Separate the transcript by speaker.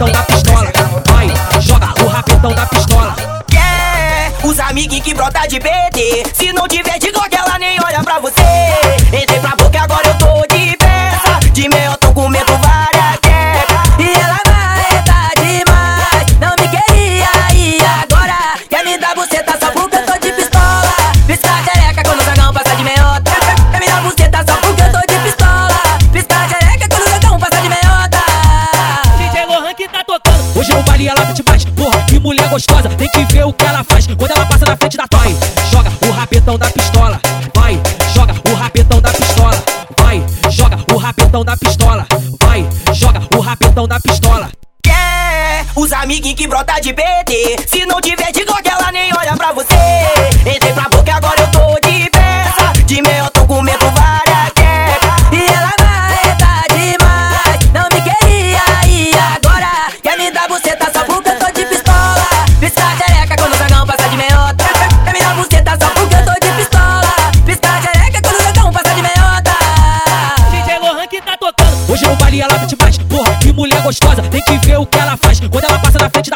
Speaker 1: rabetão da pistola. Vai, joga o rabetão da pistola.
Speaker 2: Yeah, os amiguinhos que brota de BT. Se não tiver de Glock,
Speaker 1: Hoje baile ela te mais. Porra, que mulher gostosa. Tem que ver o que ela faz. Quando ela passa na frente da tua. Joga o rabetão da pistola. Vai, joga o rabetão da pistola. Vai, joga o rabetão da pistola. Vai, joga o rabetão da pistola.
Speaker 2: Yeah, os amiguinhos que brota de BT. Se não tiver de Glock, ela nem olha pra você. Entrei pra boca,
Speaker 3: ali ela tá mete mais. Porra, que mulher gostosa, tem que ver o
Speaker 1: que ela faz. Quando ela passa na frente da